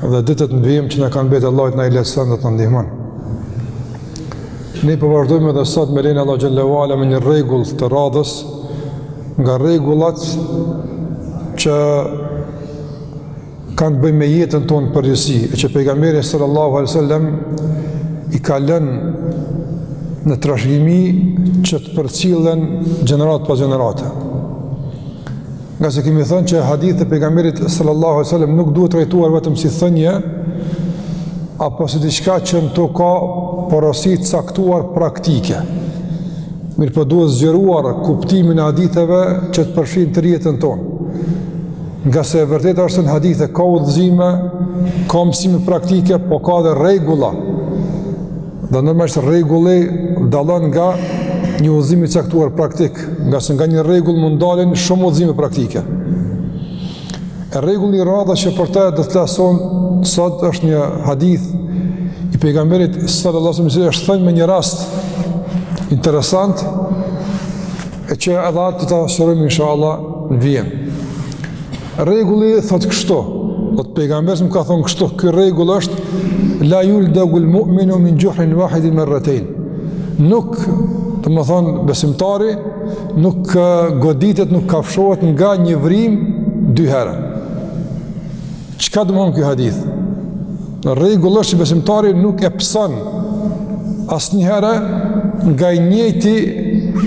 dhe ditët në vijim që na kanë mbetë Allahu të na i lehtëson dhe të na ndihmon. Ne po vazhdojmë edhe sot me lejen e Allahut xhelle ue ala me një rregull të radhës nga rregullat që kanë të bëjnë me jetën tonë në përgjithësi, e që pejgamberi sallallahu alaihi wasallam i ka lënë në trashëgimi që të përcillen gjeneratë pas gjenerate. Ngase kemi thënë që hadithet e pejgamberit sallallahu alaihi wasallam nuk duhet trajtuar vetëm si thënie apo si diçka që në to ka porosi të caktuar praktike. Mirëpo duhet zgjeruar kuptimin e haditheve që të përfshijnë tërë jetën tonë. Ngase e vërteta është në hadithe ka udhëzime, ka mësime praktike, po ka edhe rregulla Dhe normalisht rregulli dallon nga një udhëzim i caktuar praktik, ngase nga një rregull mund dalin shumë udhëzime praktike. E rregulli i radhës që për te do të flasim sot është një hadith i pejgamberit sallallahu alaihi wasallam, është thënë me një rast interesant, e që edhe atë do ta sqarojmë, insha Allah, në vijim. Rregulli thotë kështu, domethënë pejgamberi ka thon kështu, ky rregull është la yuldagul mu'minu min juhrin wahidin marratayn. Nuk, domethonë besimtari nuk goditet, nuk kafshohet nga një vrimë dy herë. Çka domethonë ky hadith? Rregull është që besimtari nuk e pëson asnjëherë nga i njëjti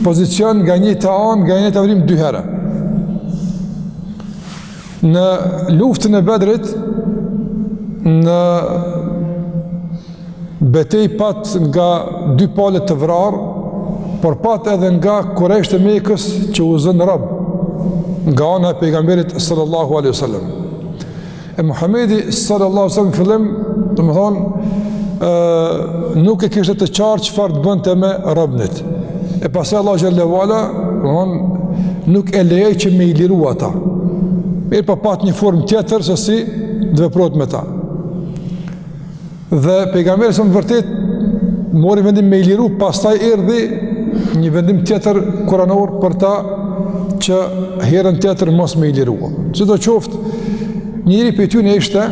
pozicion, nga e njëjta anë, nga e njëjta vrimë dy herë. Në luftën e Bedrit në betejë pat nga dy palët të vrarë, por pat edhe nga kurejshët e Mekës që u zënë robë nga ana e pejgamberit sallallahu alaihi wasallam. E Muhamedi sallallahu alaihi wasallam në fillim, domethënë, ë nuk e kishte të qartë çfarë të bënte me robërit. E pastaj Allahu xhelle ue ala, domethënë, nuk e lejoi që me i liru ata. Mirëpo pat një formë tjetër se si të veprohet me ta. Dhe pejgamberi a.s. në vërtet mori vendim me i liru, pastaj erdhi një vendim tjetër kuranor për ta që herën tjetër mos me i liru. Sidoqoftë, njëri prej tyne ishte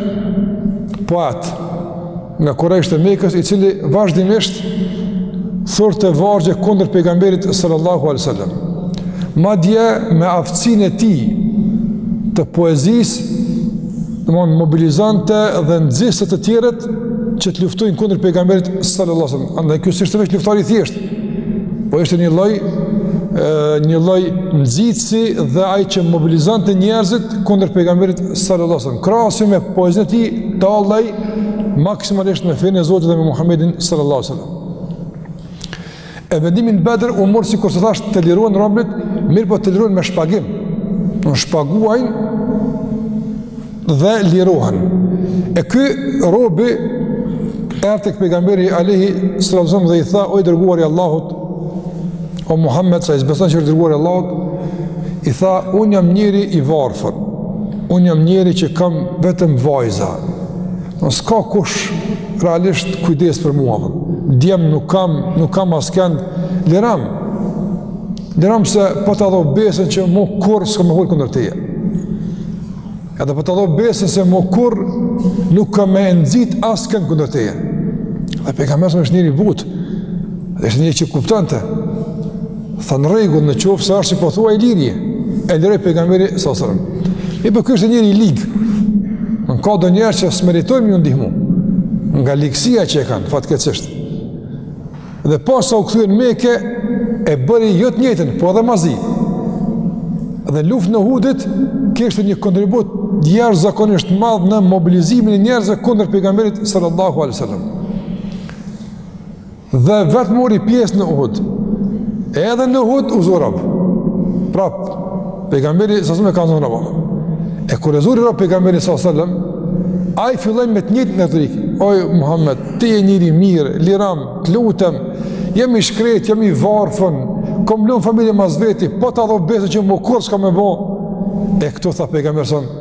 poet nga kurejshët e Mekës, i cili vazhdimisht thurte vargje kundër pejgamberit sallallahu alaihi wasallam. Madje me aftësin e tij të poezisë, Domthon mobilizonte dhe nxiste të tjerët që të luftojnë kundër pejgamberit sallallahu alajhi wasallam. Andaj ky s'ishte veç luftar i thjeshtë. Po ishte një lloj një lloj nxitësi dhe ai që mobilizonte njerëzit kundër pejgamberit sallallahu alajhi wasallam. Krahas se me poezinë e tij tallej maksimalisht me fenë e Zotit dhe me Muhamedin sallallahu alajhi wasallam. E vendimi në Bedr u mor sikur të thash të lirohen robët, mirëpo të lirohen me shpagim. Do shpaguajn dhe lirohen. E ky robi erdhi tek pejgamberi alejhi salatu wasalam dhe i tha o i dërguari i Allahut o Muhammed se ai s'beson që është i dërguari i Allahut i tha un jam njeri i varfër. Un jam njeri që kam vetëm vajza. Domthon s'ka kush realisht kujdes për mua, djem nuk kam, nuk kam askend, lirom, lirom se po ta dho besën që mo kurrë s'ka me fol kundër teje. Edhe po ta dho besën se mo kurrë nuk ka me nxit askend kundër teje. Dhe pejgamberi sallallahu alajhi wasallam ishte njeri i butë, dhe ishte njeri që kuptonte, Tha në rregull në qoftë se është si po thua, i lirë je, e liroi pejgamberi sallallahu alajhi wasallam. Mirëpo ky ishte njeri i lig. Ka do njerëz që s'meritojnë me ju ndihmu Nga ligësia që e kanë, fatkeqësisht Dhe pasi u kthye në Mekë E bëri jo të njëjtën, po edhe ma zi Dhe në luftën e Uhudit kishte një kontribut jashtëzakonisht të madh në mobilizimin e njerëzve kundër pejgamberit sallallahu alajhi wasallam Dhe vetë mori pjesë në Uhud. Edhe në Uhud u zu rob. Prap, pejgamberi sallallahu alajhi wasallam e ka zonë rob. E kur e zuri rob pejgamberi sallallahu alajhi wasallam, ai filloi me të njëjtën retorikë. O Muhammed, ti je njeri i mirë, lirom, të lutem, jam i shkret, jam i vorfën, kom lon familje mas veti, po ta dho besën që mo kurrë s'ka me bo. E këtu tha pejgamberi sallallahu alajhi wasallam,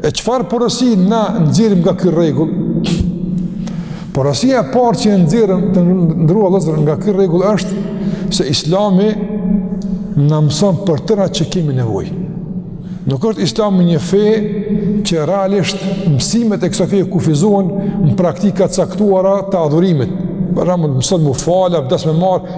E çfarë porosi na nxjerrim nga ky rregull? Porosia e parë që nxjerrim të nderuar vëllezër nga ky rregull është se Islami na mëson për gjërat që kemi nevojë. Nuk është Islami një fe që realisht mësimet e kësaj feje kufizohen në praktika të caktuara të adhurimit. Për shembull, mëson mu falë, abdes me marr,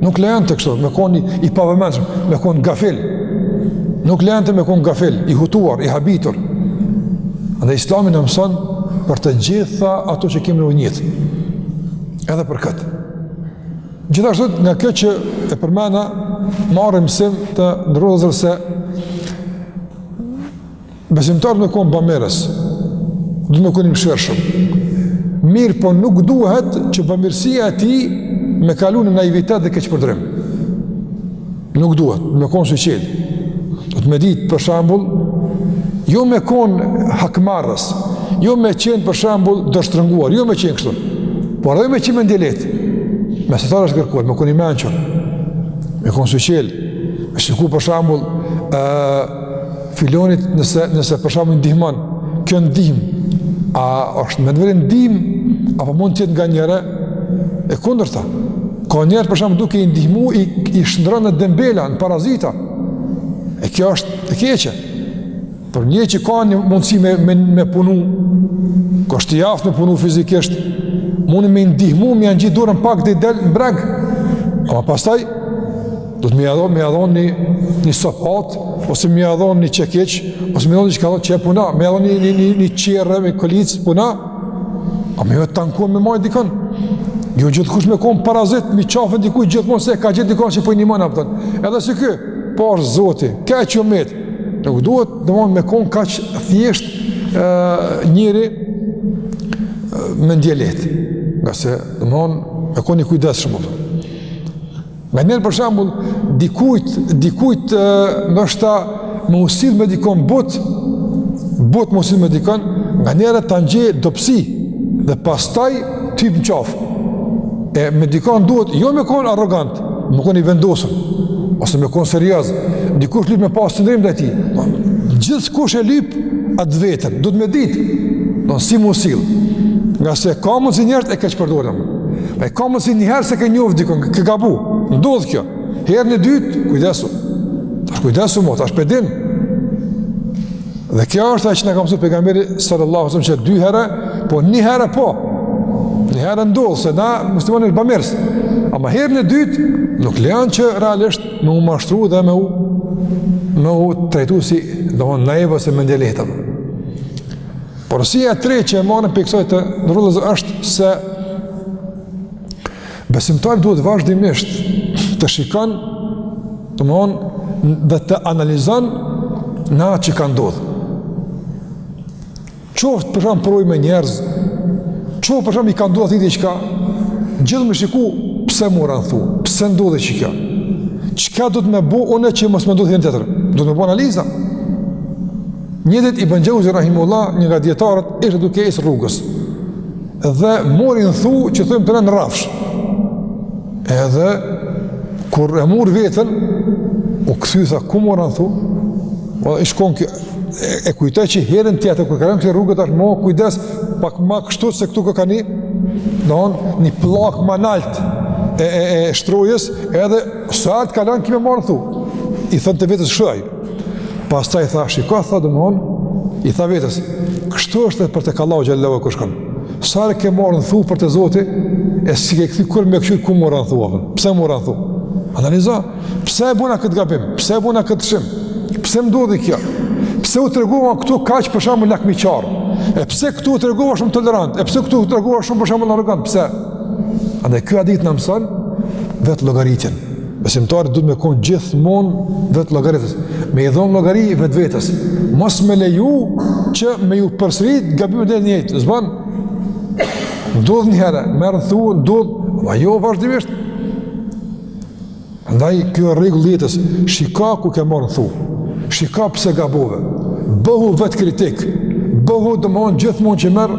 Nuk lejonte kështu, me kon i pavëmendshëm, me kon gafil. Nuk lejonte me kon gafil, i hutuar, i habitur. Andaj Islami na mëson për të gjitha ato që kemi në jetë. Edhe për këtë. Gjithashtu nga kjo që e përmenda, marrim mësim të nderuar vëllezër se Besimtar me kon bamirës, du të me kon i mshirëshëm. Mirë, po nuk duhet që bamirësia e tij me kalu në naivitet dhe keqpërdorim. Nuk duhet, me kon syçelë. Duhet me ditë, për shembull, jo me kon hakmarrës, jo me qenë, për shembull, dorështrënguar, jo me qenë kështu. Por edhe jo me qenë mendjelehtë. Mesatarja është kërkuar, me kon i mençur, me kon syçelë. Me shiku, për shembull, uh, Filanit nëse, nëse për shembull i ndihmon, kjo ndihmë, a është me të vërtetë ndihmë, apo mund të jetë nganjëherë e kundërta. Ka njerëz për shembull duke i ndihmu, i, i shndërron në dembela, në parazita. E kjo është e keqe. Por një që ka një mundësi me, me, me punu, kur është i aftë me punu fizikisht, mund me i ndihmu, me ia ngjit dorën pak dhe i del në breg. Ama pastaj, Duhet me ia dhon, me ia dhon një një sopatë ose me ia dhon një çekiç, ose me dhon diçka që punon, me ia dhon një një një, një qerre me kolicë punon. Ama jo tan kohën me majt dikon. Jo gjithkush me kon parazit, mbi qafë dikujt gjithmonë se ka gjetë dikon që po një mona po. Edhe si ky, për Zotin, keq jom met. Nuk duhet domethënë me kon kaq thjesht ë njeri mendjelehtë. Ngase domethënë me kon i kujdesshëm. Për. Nganjëherë për shembull, dikujt, dikujt ndoshta me u sill me dikon butë, butë me u sill me dikon, nganjëherë ta njeh dobësi, dhe pastaj të hyp në qafë. E me dikon duhet, jo me konë arrogant, me konë i vendosur, ose me konë serioz, dikush lyp me pasë qëndrim ndaj tij. Po, gjithkush e lyp atë të veten, duhet me ditë, domethënë si me u sill, ngase ka mundësi njerëzit e keqpërdorin. E ka mundësi njëherë s'e ke njoftë dikon, ke gabu, ndodh kjo. Herën e dytë, kujdesu. Tash kujdesu mo, tash pe din. Dhe kjo është ajo që na ka mësu Pejgamberi sallallahu sallam që dy herë, po një herë po. Një herë ndodh, se na muslimani është bamirës. Ama herën e dytë, nuk lejon që realisht me u mashtru dhe me u me u trajtu si, domethënë naiv ose mendjelehtë. Porosia e tretë që e marrim prej kësaj të ndërrozë është se besimtari duhet vazhdimisht të shikon, domethënë dhe të analizon në atë që ka ndodhur. Qoftë për shembull përvojë me njerëz, qoftë për shembull i ka ndodhur atij diçka, gjithë me shiku pse mora thu, pse ndodhi qekjo. Çka duhet me bo unë që mos me ndodh herën tjetër? Duhet me bo analiza. Një ditë Ibn Xheuzi rahimehullah, një nga dijetarët, ishte duke ec rrugës. Dhe mori në thu që thojmë te ne, në rrafsh. Edhe, kur e mur veten, u kthy tha, ku mora në thu? O, i shkon kjo, e, e kujtoj që herën tjetër, kur kalon këtë rrugë, tash ma kujdes, pak ma kështu se këtu ka një, domethonë, një pllakë ma nalt e, e, e shtrojës, edhe, së artë kalan, kime marë në thu? I thënë të vetes shuaj, Pastaj tha, shiko, tha domethonë i tha vetes, kështu është dhe për tek Allahu xhel-le ve ala kur shkon. Sa herë ke marrë në thu për te Zoti, e s'e ke kthy kryet me këqyr ku mora në thu, apo pse mora në thu? Analizo, pse e buna këtë gabim, pse e buna këtë lëshim, pse më ndodhi kjo, pse u tregova këtu kaq për shembull lakmiqar, e pse këtu u tregova shumë tolerant, e pse këtu u tregova shumë për shembull arrogant, pse? Andaj, ky hadith na mëson vetëllogaritjen. Besimtari duhet me konë gjithmonë vetëllogaritës, me i dhonë llogari vetvetes, mos me leju që me ju përsërit gabimet e njëjta, s'ban, ndodh një herë, merr në thua, ndodh, ama jo vazhdimisht, prandaj kjo rregull jetës, shika ku ke marrë në thua, shika pse gabove, bëhu vetëkritik, bëhu domethonë gjithmonë që merr,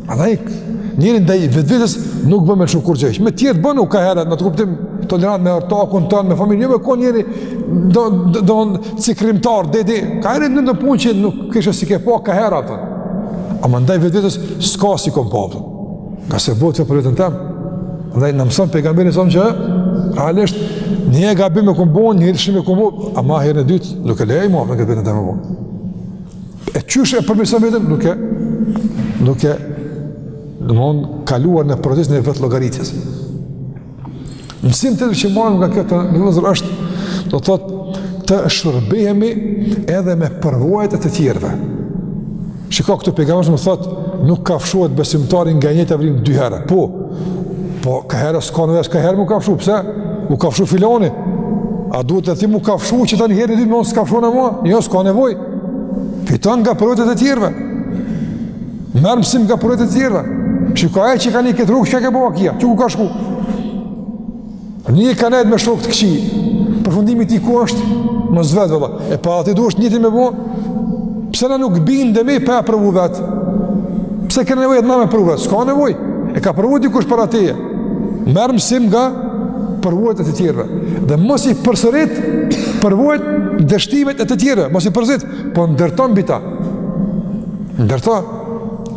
Andaj, njeri ndaj vetvetes nuk bën me çu kurrë gjë. Me tjerë bën u kaherë në atë kuptim tolerant me ortakun tonë, me familjen, jo me kon njeri do do do cikërrimtar deti, kaherë në të punë që nuk kishe s'e ke pa kaherë atë. Ama ndaj vetvetes s'ka s'e kom pa. Ka se bëhet për veten tem. Dhe na mëson pejgamberi alejhi selam që realisht një gabim e kom bo, një lëshim e kom bo, ama herën e dytë nuk e lej ma unë këtë veten tem. E qysh e përmirëson veten? Duke, duke domethonë kaluar në procesin e vetëllogaritjes. Mësim tjetër që marrim nga kjo, vëllezër, është do të thotë të shërbehemi edhe me përvojat e të tjerëve. Shiko këtu pejgamberi alejhi selam thotë nuk kafshohet besimtari nga e njëjta vrimë dy herë. Po, Po, kaherë s'ka nevojë, kaherë m'u kafshu, pse? U kafshu filoni. A duhet edhe ti m'u kafshu që tani herën e dytë mos kafshon mua? Jo, s'ka nevojë. Fiton nga përvojat e tjerve. Merr mësim nga përvojat e tjerve. Shika ai që ka një këtë rrugë, çka ka bo ky? Që ku ka shku? Një ka nejtë me shokë të këqij. Përfundimi i tij ku është? Mos vet, vëlla. E po a ti duhet të njëjtën me bo, pse na nuk bindemi pa e provu vetë? Pse kem nevojë edhe na me provu vetë? S'ka nevojë, e ka provu dikush para teje. Merr mësim nga përvojat e të tjerëve. Dhe mos i përsërit përvojat, dështimet e të tjerëve, mos i përsërit, po ndërto mbi ta. Ndërto.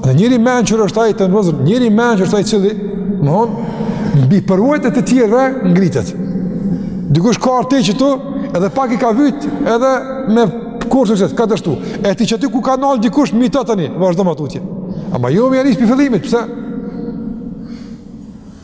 Dhe njeri i mençur është ai vëllezër, njeri i mençur është ai i cili mëson, mbi përvojat e të tjerëve ngritet. Dikush ka arrit deri qitu, edhe pak i ka vyt, edhe me korr sukses, ka dështu. E ti qaty ku ka nalë dikush, ti tani vazhdo ma tutje. Ama jo me ja nis prej fillimit, pse?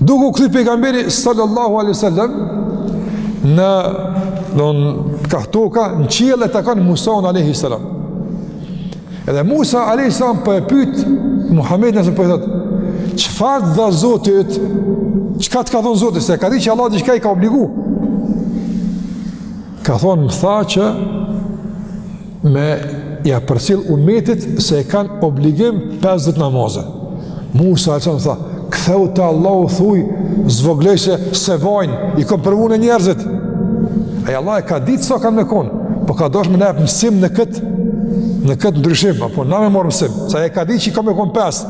Duke u kthy pejgamberi sallallahu alaihi wasallam në don kah toka në qiell e takon Musan alaihi salam. Edhe Musa alaihi salam po e pyet Muhamedin alaihi salam, po i thotë çfarë dha Zoti yt? Çka të ka thon Zoti se e ka ditë që Allah diçka i ka obligu. Ka thon më tha që me ja përcjell umetit se i kanë obligim 50 namaze. Musa alajhi salam tha, kthehu te Allahu thuj, zvogëloje se s'e bojn, i kom provu unë njerëzit. Ai Allah e ka ditë sa kanë me kon, po ka dasht me na jep mësim në kët në kët ndryshim, apo na me marr mësim, se e ka ditë që ka me kon 5.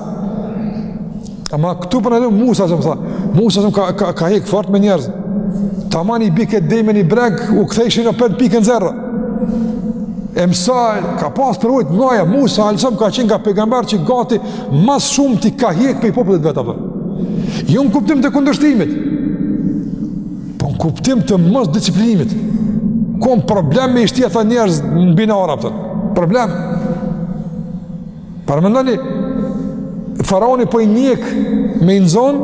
Ama këtu pra edhe Musa alajhi salam tha, Musa alajhi salam ka, ka, ka hekë fort me njerëz. Taman i bike deri m'një breg, u kthejshin apet në pikën zero. E m'sa ka pasë përvojë me ta, Musa alajhi salam ka qenë nga pejgamberët që gati ma s'shumti ka hekë prej popullit t'vet, a kupton. Jo në kuptim të kundërshtimit, po në kuptim të mosdisiplinimit. Kon problem me i shti ata njerëz në binarë, a kupton. Problem. Paramendoni, faraoni po i njek me i nxon,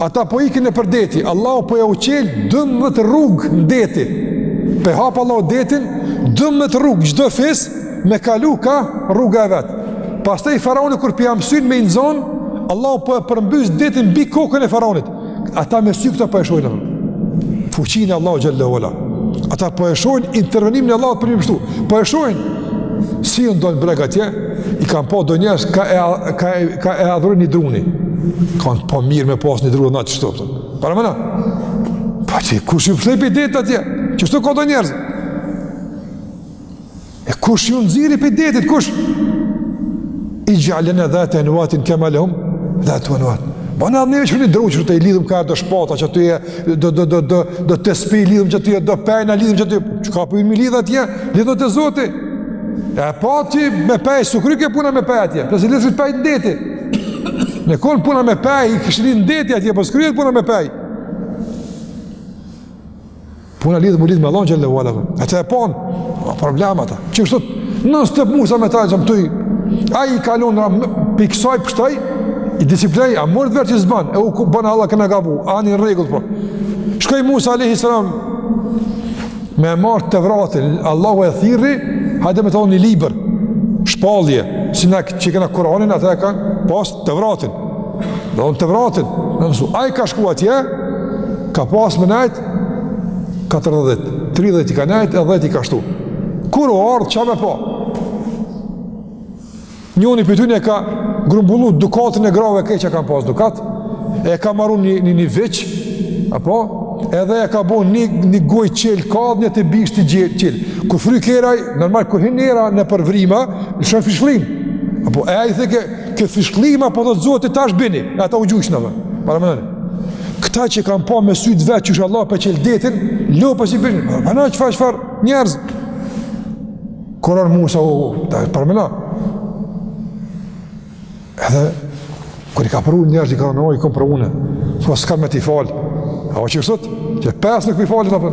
ata po ikin nëpër deti, Allahu po jau çel 12 rrugë në deti, p'e hap Allahu detin, 12 rrugë, çdo fis me kalu ka rruga e vet. Pastaj faraoni kur p'ja msyn me i nxon, Allahu po e përmbys detin mbi kokën e faraonit, Ata me sy këta po e shohin atë fuqinë e Allahut xhele ue ala. Ata po e shohin intervenimin e Allahut për një kështu. Po e shohin. Si dulën n'breg atje, i kanë pa do njerëz ka e ka e, ka e adhurojnë një druni. Kanë po mirë me pas një dru edhe na qështu. Paramendo. Po ti kush ju pshtoi pi detit atje? Qështu ka do njerëz? E kush ju nxiri prej detit, kush? Ixh'al lena dhate enuatin kema lehum dhatu enuat. Bonna edhe neve qe një dru, qaty lidhim ka do shpata, qaty do, do, do, do, do të spi lidhim, qaty do pejna lidhim, qaty... Çka po m'i lidhë atje, lidhu te Zoti. E pa ti me pej, s'u kryke puna me pej atje, pse s'i lidhët pej në deti. Me konë puna me pej, i kishe lidhë në deti atje, po s'kryhet puna me pej. Po na lidh m'u lidh me Allahun xhel-le ve ala. Ata e pon problem ata. Qe kështu. Non stop Musa me ta jam tuj. Ai kalon ra pi ksaj pshtoi i disiplinoi a mort vetë zban. E u bën Allah kena gabu. Ani rregull po. Shkoi Musa alayhi salam me marrë Tevratin. Allahu e thirri, hajde me ta dhon një libër. Shpallje, si na që kena Kur'anin ata e kanë pas Tevratin. Tevratin. Nëse ai ka shku atje, ka pas me nejt 40, 30 i ka nejt e 10 i ka shtu. Kur o ardhë, ça me pa? Njoni pi tyne ka grumbullu dukatin e grave krejt që kanë pas dukat, e ka maru një, një, një viç, apo, edhe e ka bo një, në gojë çelë, ka dhe një te bishti çelë, çelë. Kur fryke era, normal, kur hin era nëpër vrima, lëshon fishkllimë. Apo, e ai thojke, qe fishkllima, po thotë Zoti tash bini, e ata u gjunjëve. Paramenoni. Këta që kanë pa me sytë e vet qysh Allahu po e çel detin, lopës po i bijnë, parameno çfarë çfarë njerëz. Koran Musa, o, o, da, parameno. Edhe, kur i ka provu njerëz, i ka thonë, i kom provu une, po s'ka me t'i falë. A o që sot, që pesë nuk p'i falin, apo.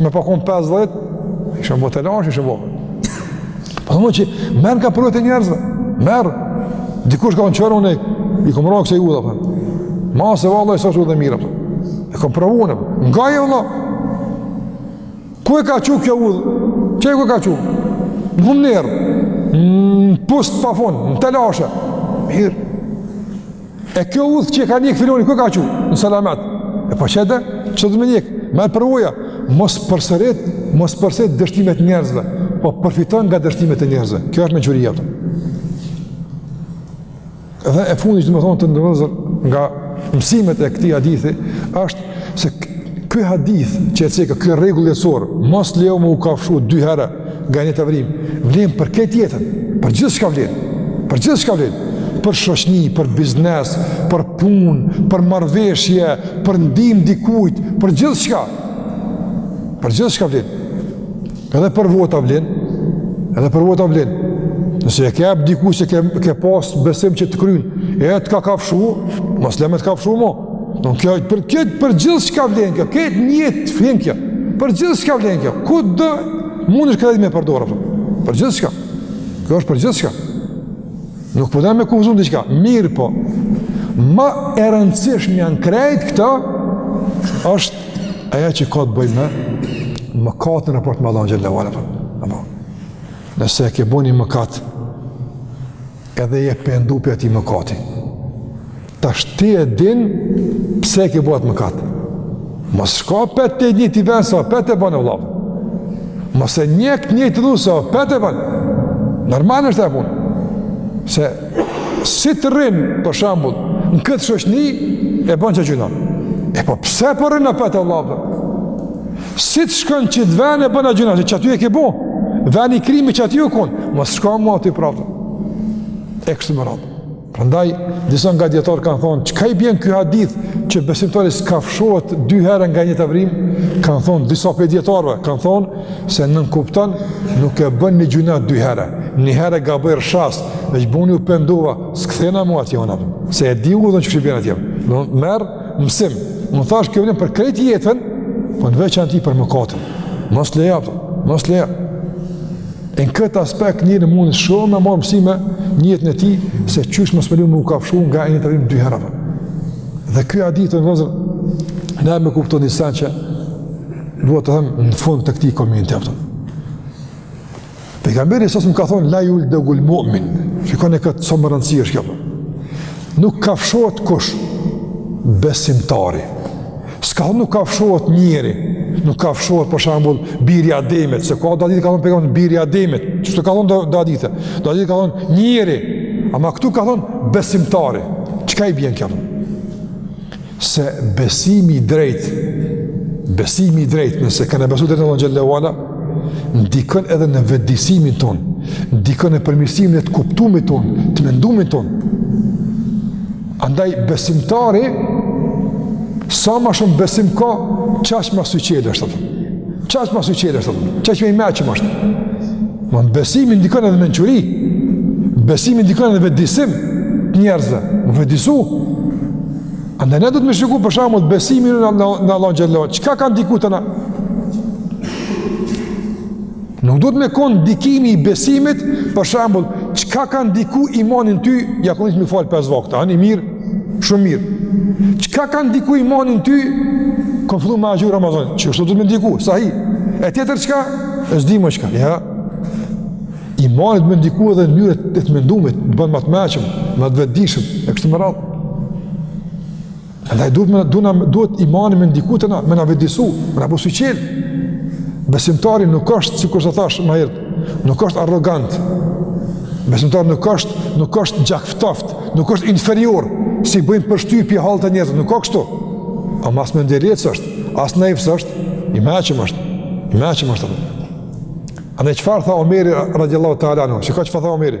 Me pas konë 50, ish bo telashe, ish bo. Po domethënë, merri përvojat e njerëzve, merri. Dikush ka thonë kqyr unë, i kom ra kësaj udhe, apo. Mos, vlla, s'osht udhë e mirë, apo. E kom provu unë, apo. Ngoje vlla. Ku e ka çu kjo udhë? Qe ku e ka qu? Në humnerë. Në pus të pafund, në telashe. Mirë. E kjo udhë që e ka njekë filani, ku e ka çu? Në selamet. E po qe de, ç'do me njekë? Merr përvoja, mos përsërit, mos përsërit dështimet e njerëzve, po përfito nga dështimet e njerëzve. Kjo është mençuri jete. Dhe e fundi që domethonë të nderuar vëllezër nga mësimet e këtij hadithi, është se ky hadith që e ceka, ky rregull jetësor, mos lejo me u kafshu dy herë, nga e njëjta vrimë, vlen për këtë jetën, për gjithçka vlen, për gjithçka vlen, për shoqni, për biznes, për punë, për marrëveshje, për ndihmë dikujt, për gjithçka, për gjithçka vlen, edhe për vota vlen, edhe për vota vlen, nëse e ke pa diku se ke, ke pas besim që të krynë, e të ka kafshu, mos le me t' kafshu mo, Vlen kjo, për këtë, për gjithçka vlen kjo, në këtë jetë vlen kjo, për gjithçka vlen kjo, kudo mundesh këtë me përdor, apo, për gjithçka, kjo është për gjithçka, nuk po du me kufizu në diçka, mirëpo, ma e rëndësishmja në krejt këta, është ajo që ka të bëjë me mëkatin në raport me Allahun xhel-le ve ala, apo, nëse e ke bo një mëkat, edhe je pendu pi atij mëkati, Tashti e din pse e ke bo at mëkat. Mos shko apet te i njëjti ven, se apet e ban, o vlla. Mos e njek të njëjtën udhë, se apet e ban. Normal është e punë. Se si të rrin, për shembull, në këtë shoqni, e ban qat gjynah. E po pse po rrin apet, o vlla? Si të shkon n'qat ven e ban at gjynah, qaty e ke bo, veni i krimit qaty u kon, mos shko ma aty prapë. E kështu me radhë. Prandaj disa nga dijetarët kanë thonë, çka i bën ky hadith që besimtari s'kafshohet dy herë nga e njëjta vrimë? Kan thonë disa pej dijetarëve, kanë thonë se nënkupton nuk e bën një gjynah dy herë. Një herë gaboj rrshas, me çbuni u pendova, s'kthena ma aty unë. Se e di që ç'i bën atje. Do merr mësim. Unë thash kjo vlen për krejt jetën, po në veçanti për mëkatin. Mos lejo, mos lejo. E në këtë aspekt njeri mund shumë me marrë mësime në jetën e tij se qysh mos me leju me u kafshu nga e njëjta vrimë dy herë. Dhe ky hadith në vëzër, ne me kuptu një sen që dua ta them në fund të këtij komenti e pëtën. Pejgamberi s.a.v.s. ka thonë la juldegul mu'min, shikoni, këtu shumë me rëndësi është kjo. Nuk kafshohet kush besimtari. S'ka thonë nuk kafshohet njeri, nuk kafshohet për shembull biri i Ademit, se ka do hadithe ka thonë pejgamberi biri i Ademit, çka ka thonë do hadithe, do hadithe ka thonë njeri, ama këtu ka thonë besimtari, çka i bjen kjo? Se besimi i drejt, besimi i drejt, nëse kena besu drejt në Allahun xhele ve ala, ndikon edhe në vedisimin tonë, ndikon në përmirësimin e të kuptumit tonë, të mendumit tonë, Andaj besimtari sa ma shumë besim ka, qaq ma syçel është ai. Qaq ma syçel është ai. Qaq ma i meçëm është. Më besimi ndikon edhe mençuri. Besimi ndikon edhe vedisim të njerëzve. Me u vedisu. Andaj ne duhet me shiku për shembull besimin në në Allahun xhele ve ala. Çka ka ndiku te na? Nuk duhet me konë ndikimi i besimit, për shembull, çka ka ndiku imani n'ty, ja kom nis m'i falë 5 vakte, ani mirë, shumë mirë. Çka ka ndiku imani n'ty, kom fillu me agjëru Ramazan, qashtu duhet me ndiku, sahi. E tjetër çka, e s'di ma çka, jo. Imani duhet me ndiku edhe në mënyrën e të mendumit, të ban ma të meçëm, ma të vetëdijshëm, e kështu me radhë. Andaj duhet me duna duhet imani me ndiku te na, me na vedisu, me na bo syçel. Besimtari nuk është sikurse thash më herët, nuk është arrogant. Besimtari nuk është, nuk është gjakftoft, nuk është inferior, s'i bëjnë përshtypje hallet e njerëzve, nuk ka kështu. Ama as mendjelehtë është, as naiv është, i meçëm është. I meçëm është. Andaj çfarë tha Omeri radiallahu ta'ala anhu? Shiko çfarë tha Omeri.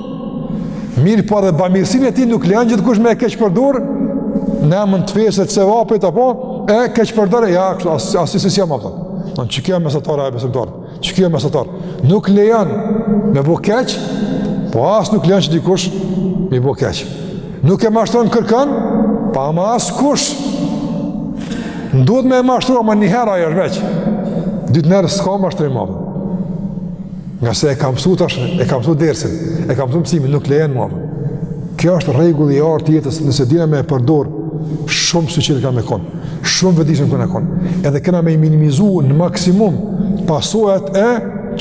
Mirëpo edhe bamirësinë e tij nuk lejon gjithkush me e keqpërdor Në emën të fesë të sevapit apo E keqpërdor e ja kështu Asi as, si si jam apëta Në qekjo o mesatarja e besimtarit Qekjo o mesatarja Nuk lejon me bo keq Po as nuk lejon që dikush Me i bo keq Nuk e mashtron kërkan Po ama askush Ndodh me e mashtru ama njëherë e është veç Dytën herë s'ka mashtrim apëta Ngase e kam mësu tash, e kam mësu dersin, e kam mësu mësimin, nuk lejen ma. Kjo është rregulli i artë i jetës, nëse dina me e përdor, shumë syçelë kena me konë, shumë vetëdijshëm kena me konë, edhe kena me i minimizu në maksimum pasojat e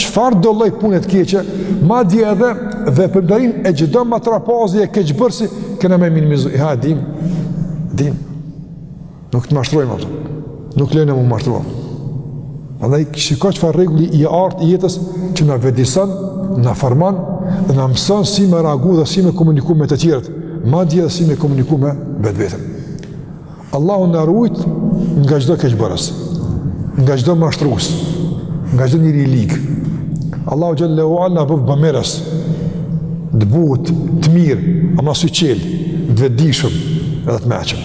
çfarëdo lloj pune të keqe, madje edhe veprimtarinë e çdo matrapazi e keqbërësi, kena me i minimizu, a e dim, dim. Nuk të mashtrojmë ato. Nuk lejmë me u mashtru. Andaj shiko çfarë rregulli i artë i jetës që na vetëdijson, na formon, dhe na mëson si me reagu dhe si me komuniku me të tjerët, madje edhe si me komuniku me vetveten. Allahu na rujt nga çdo keqbërës, nga çdo mashtrues, nga çdo njeri i lig. Allahu xhel-le ue ala na boftë bamirës, të butë, të mirë, ama syçelë, të vetëdijshëm edhe të mençëm.